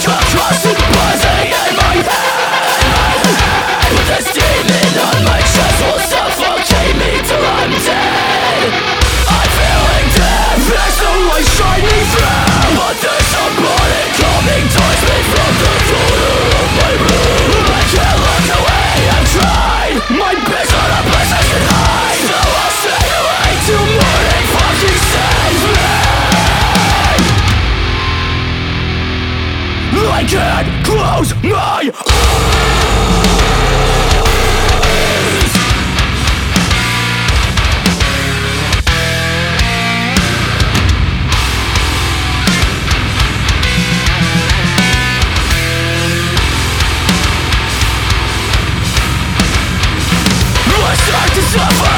trust can't close my I start to suffocate